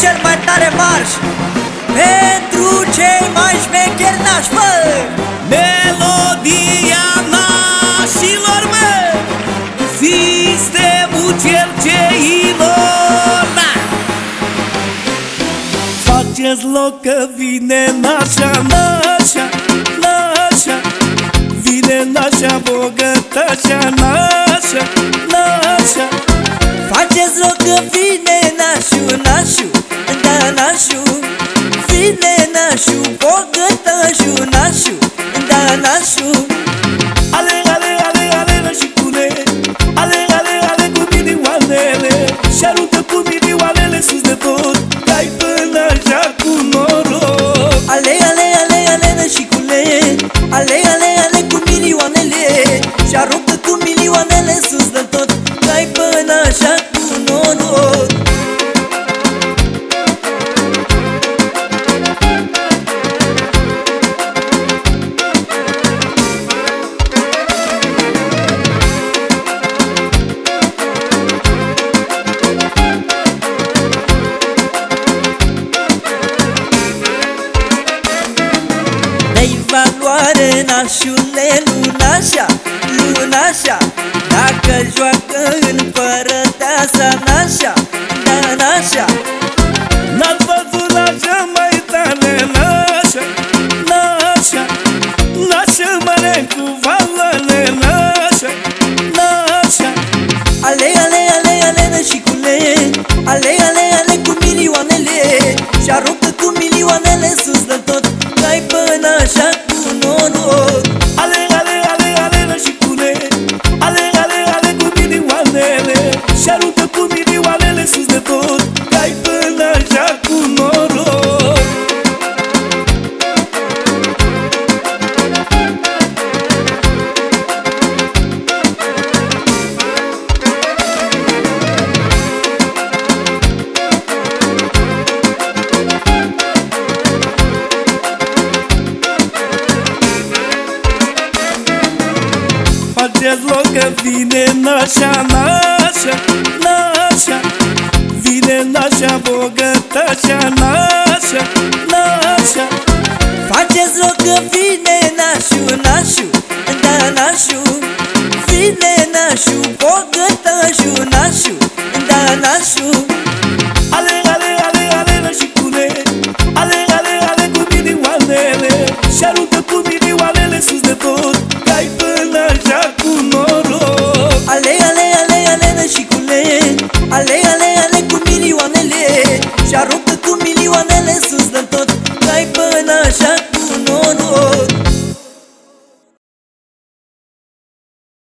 cel mai tare marș. Pentru cei mai șmecheri nași, mă Melodia nașilor, mă Sistemul cerceilor da. Faceți loc că vine nașa, nașa, nașa. Vine nașa bogătașa, nașa, nașu Vine nașu, bogătașu, nașu Da, nașu. Ale, ale, ale, ale, nașicule Ale, ale, ale cu milioanele Și aruncă cu milioanele sus de tot Dai până așa cu noroc. Ale, ale, ale, ale, nășicule Ale, ale, ale valoare, nașule, lunașa, lunașa Dacă joacă în părăteasa, nașa, Faceți loc că vine nașa, nașa, nașa. Vine nașa bogătașa, nașa, nașa. Faceți loc că vine nașu, nașu Da, nașu. Vine nașu, bogătașu, nașu Da, nașu